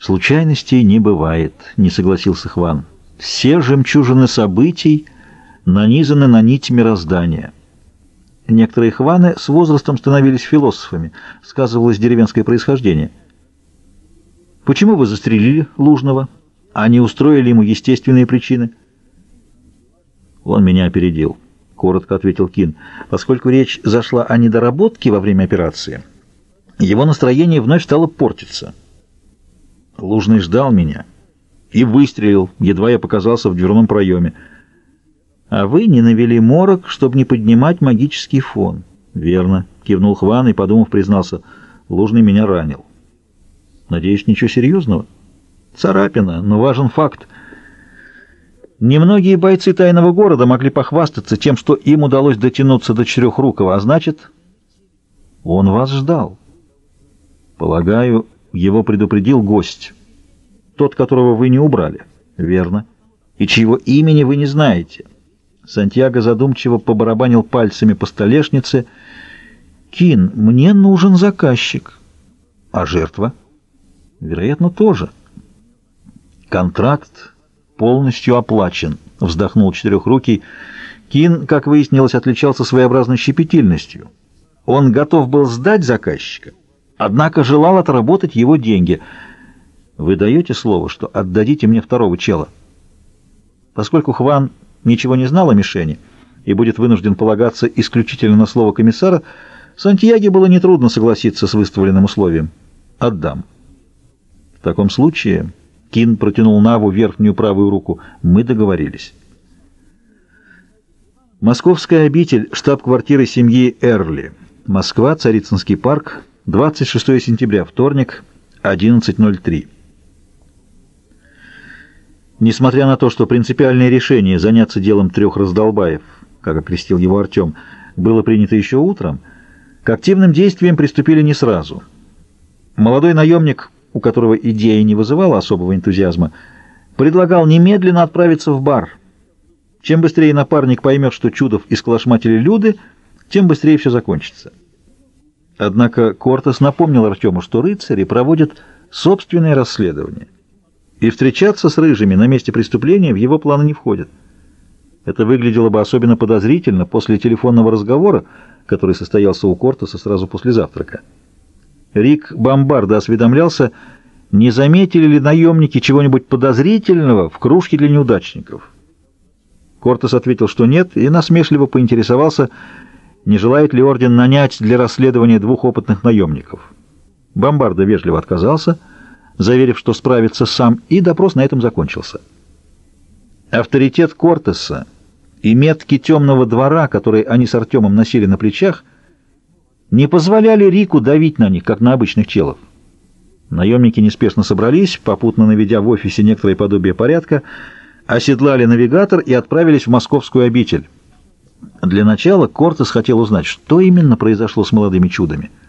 Случайностей не бывает, не согласился Хван. Все жемчужины событий нанизаны на нить мироздания. Некоторые хваны с возрастом становились философами, сказывалось деревенское происхождение. Почему вы застрелили Лужного, а не устроили ему естественные причины? Он меня опередил, коротко ответил Кин. Поскольку речь зашла о недоработке во время операции, его настроение вновь стало портиться. Лужный ждал меня и выстрелил, едва я показался в дверном проеме. А вы не навели морок, чтобы не поднимать магический фон. Верно, кивнул Хван и, подумав, признался, Лужный меня ранил. Надеюсь, ничего серьезного? Царапина, но важен факт. Немногие бойцы тайного города могли похвастаться тем, что им удалось дотянуться до Четырехрукого, а значит, он вас ждал. Полагаю, его предупредил гость. Тот, которого вы не убрали. Верно. И чьего имени вы не знаете. Сантьяго задумчиво побарабанил пальцами по столешнице. «Кин, мне нужен заказчик». «А жертва?» «Вероятно, тоже». «Контракт полностью оплачен», — вздохнул Четырехрукий. Кин, как выяснилось, отличался своеобразной щепетильностью. Он готов был сдать заказчика, однако желал отработать его деньги. «Вы даете слово, что отдадите мне второго чела?» Поскольку Хван ничего не знал о мишени и будет вынужден полагаться исключительно на слово комиссара, Сантьяге было нетрудно согласиться с выставленным условием. «Отдам». «В таком случае...» — Кин протянул Наву верхнюю правую руку. «Мы договорились». Московская обитель, штаб-квартиры семьи Эрли. Москва, Царицынский парк, 26 сентября, вторник, 11.03. Несмотря на то, что принципиальное решение заняться делом трех раздолбаев, как окрестил его Артем, было принято еще утром, к активным действиям приступили не сразу. Молодой наемник, у которого идея не вызывала особого энтузиазма, предлагал немедленно отправиться в бар. Чем быстрее напарник поймет, что Чудов исколошматили Люды, тем быстрее все закончится. Однако Кортес напомнил Артему, что рыцари проводят собственное расследование и встречаться с рыжими на месте преступления в его планы не входит. Это выглядело бы особенно подозрительно после телефонного разговора, который состоялся у Кортеса сразу после завтрака. Рик Бомбарда осведомлялся, не заметили ли наемники чего-нибудь подозрительного в кружке для неудачников. Кортес ответил, что нет, и насмешливо поинтересовался, не желает ли орден нанять для расследования двух опытных наемников. Бомбарда вежливо отказался, заверив, что справится сам, и допрос на этом закончился. Авторитет Кортеса и метки темного двора, которые они с Артемом носили на плечах, не позволяли Рику давить на них, как на обычных челов. Наемники неспешно собрались, попутно наведя в офисе некоторое подобие порядка, оседлали навигатор и отправились в московскую обитель. Для начала Кортес хотел узнать, что именно произошло с молодыми чудами —